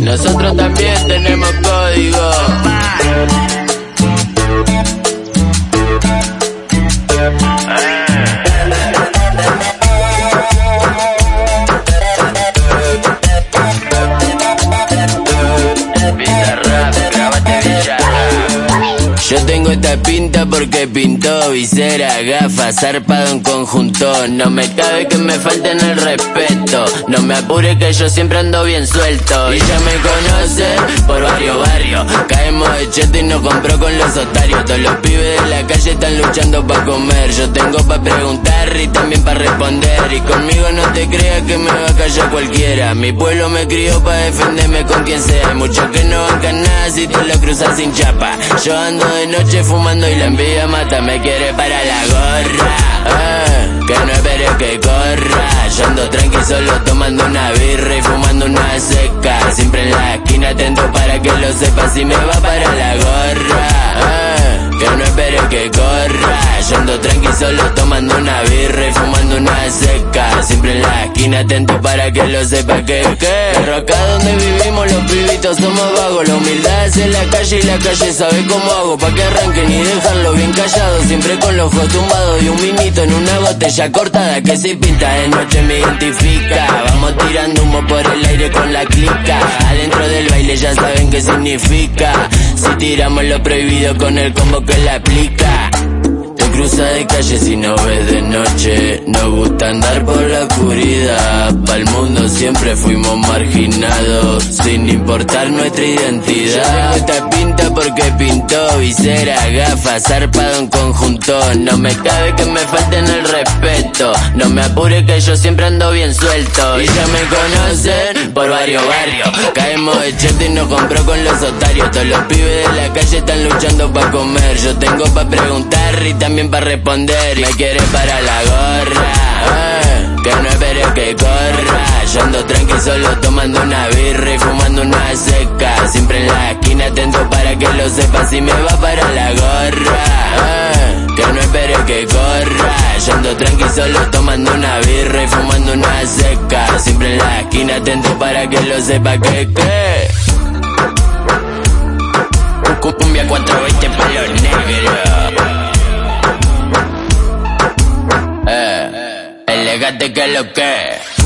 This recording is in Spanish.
Nosotros también tenemos código. Yo tengo esta pinta porque pintó visera, gafas, zarpado en conjunto. No me cabe que me falten el respeto. No me apure que yo siempre ando bien suelto. Y ya me compró con los otarios. Todos los pibes de la calle están luchando para comer. Yo tengo para preguntar y también para responder. Y conmigo no te creas que me va a callar cualquiera. Mi pueblo me crió para defenderme con quien sea. Muchos que no bancan nada si tú lo cruzas sin chapa. Yo ando de noche fumando y la envidia mata. Me quiere para la gorra. eh, que no espere que corra. Yo ando tranqui solo tomando una birra y fumando una seca. Siempre en la esquina atento para que lo sepa si me va para solo tomando una birra y fumando una seca. Siempre en la esquina atento para que lo sepa que que. Pero acá donde vivimos los pibitos somos vagos. La humildad es en la calle y la calle sabe cómo hago. Pa' que arranquen y dejarlo bien callado. Siempre con los ojos tumbados y un vinito en una botella cortada que si pinta de noche me identifica. Vamos tirando humo por el aire con la clica. Adentro del baile ya saben qué significa. Si tiramos lo prohibido con el combo que la aplica. Cruza de calle si no ves de noche. Nos gusta andar por la oscuridad. Pa'l mundo siempre fuimos marginados. Sin importar nuestra identidad. Esta pinta porque pintó visera, gafas, zarpado en conjunto. No me cabe que me falten el respeto. No me apure que yo siempre ando bien suelto. Y ya me conocen por varios barrios. Caemos de cheto y nos compró con los otarios. Todos los pibes de la calle están luchando para comer. Yo tengo para preguntar y también para responder. Me quiere para la gorra. eh, que no espere que corra. Yo ando tranqui solo tomando una birra y fumando una seca. Siempre en la esquina atento para que lo sepa si me va para la gorra. eh, que no espere que corra. Yo ando tranqui solo tomando una birra y fumando una seca. Siempre en la esquina atento para que lo sepa que que. Cumbia 420 para los negros. Eh, elegante que lo que.